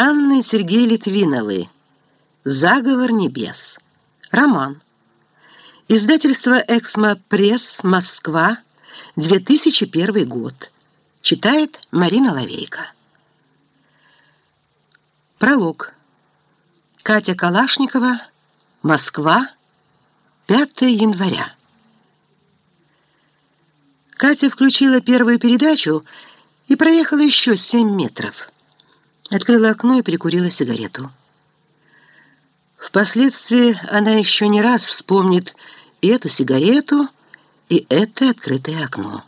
Анны и Сергей Литвиновы. «Заговор небес». Роман. Издательство «Эксмо Пресс. Москва. 2001 год». Читает Марина Лавейко. Пролог. Катя Калашникова. Москва. 5 января. Катя включила первую передачу и проехала еще семь метров. Открыла окно и прикурила сигарету. Впоследствии она еще не раз вспомнит и эту сигарету, и это открытое окно.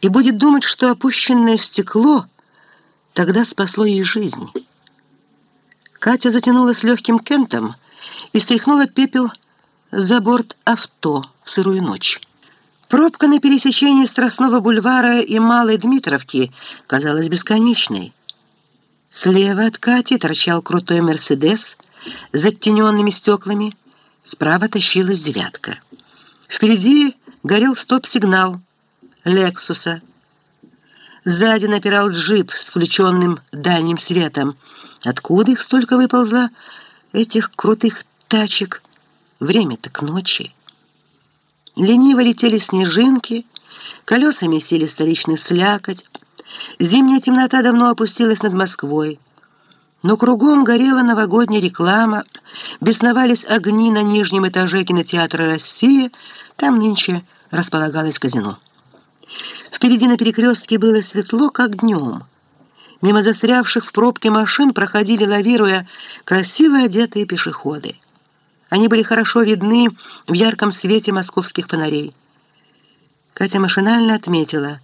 И будет думать, что опущенное стекло тогда спасло ей жизнь. Катя затянулась легким кентом и стряхнула пепел за борт авто в сырую ночь. Пробка на пересечении Страстного бульвара и Малой Дмитровки казалась бесконечной. Слева от Кати торчал крутой «Мерседес» с оттененными стеклами, справа тащилась «девятка». Впереди горел стоп-сигнал «Лексуса». Сзади напирал джип с включенным дальним светом. Откуда их столько выползло, этих крутых тачек? Время-то к ночи. Лениво летели снежинки, колеса месили столичную слякоть. Зимняя темнота давно опустилась над Москвой. Но кругом горела новогодняя реклама, бесновались огни на нижнем этаже кинотеатра «Россия», там нынче располагалось казино. Впереди на перекрестке было светло, как днем. Мимо застрявших в пробке машин проходили, лавируя, красиво одетые пешеходы. Они были хорошо видны в ярком свете московских фонарей. Катя машинально отметила.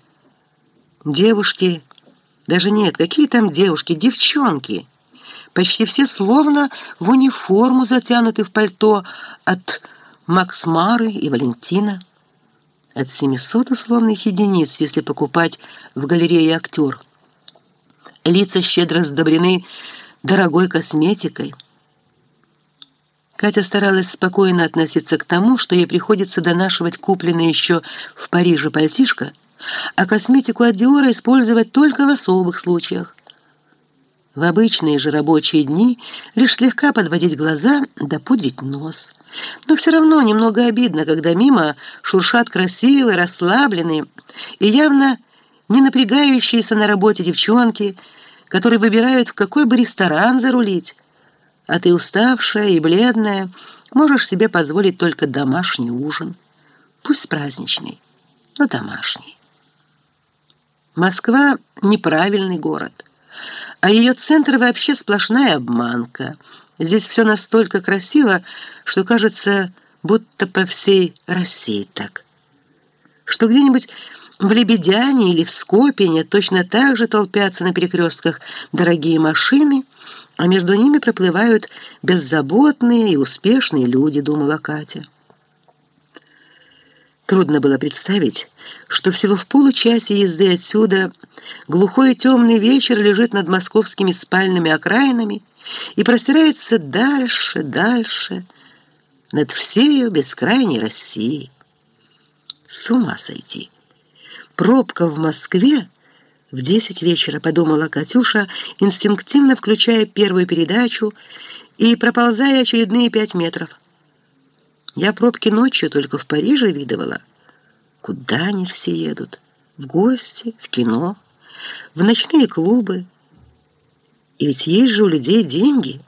Девушки, даже нет, какие там девушки, девчонки. Почти все словно в униформу затянуты в пальто от Макс Мары и Валентина. От 700 условных единиц, если покупать в галерее актер. Лица щедро сдобрены дорогой косметикой. Катя старалась спокойно относиться к тому, что ей приходится донашивать купленное еще в Париже пальтишко, а косметику от Диора использовать только в особых случаях. В обычные же рабочие дни лишь слегка подводить глаза да пудрить нос. Но все равно немного обидно, когда мимо шуршат красивые, расслабленные и явно не напрягающиеся на работе девчонки, которые выбирают, в какой бы ресторан зарулить, а ты уставшая и бледная, можешь себе позволить только домашний ужин. Пусть праздничный, но домашний. Москва — неправильный город, а ее центр вообще сплошная обманка. Здесь все настолько красиво, что кажется, будто по всей России так. Что где-нибудь в Лебедяне или в Скопине точно так же толпятся на перекрестках дорогие машины, а между ними проплывают беззаботные и успешные люди, думала Катя. Трудно было представить, что всего в получасе езды отсюда глухой темный вечер лежит над московскими спальными окраинами и простирается дальше, дальше, над всею бескрайней Россией. С ума сойти! Пробка в Москве в десять вечера, подумала Катюша, инстинктивно включая первую передачу и проползая очередные пять метров. Я пробки ночью только в Париже видывала. Куда они все едут? В гости, в кино, в ночные клубы. И ведь есть же у людей деньги.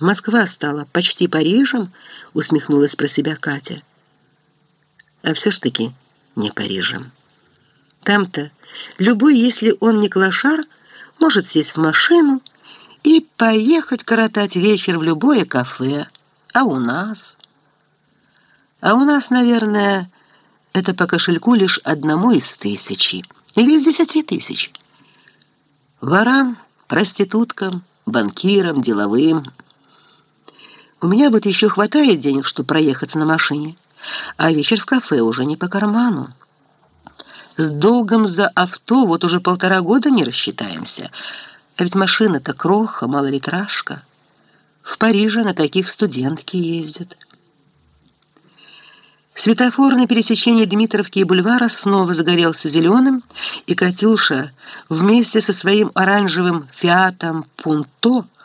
Москва стала почти Парижем, усмехнулась про себя Катя. А все ж таки не Парижем. Там-то любой, если он не клошар, может сесть в машину и поехать коротать вечер в любое кафе. А у нас? А у нас, наверное, это по кошельку лишь одному из тысячи или из десяти тысяч. Ворам, проституткам, банкирам, деловым. У меня вот еще хватает денег, чтобы проехаться на машине, а вечер в кафе уже не по карману. С долгом за авто вот уже полтора года не рассчитаемся. А ведь машина-то кроха, малолитражка. В Париже на таких студентки ездят. Светофор на пересечении Дмитровки и бульвара снова загорелся зеленым, и Катюша вместе со своим оранжевым «Фиатом Пунто»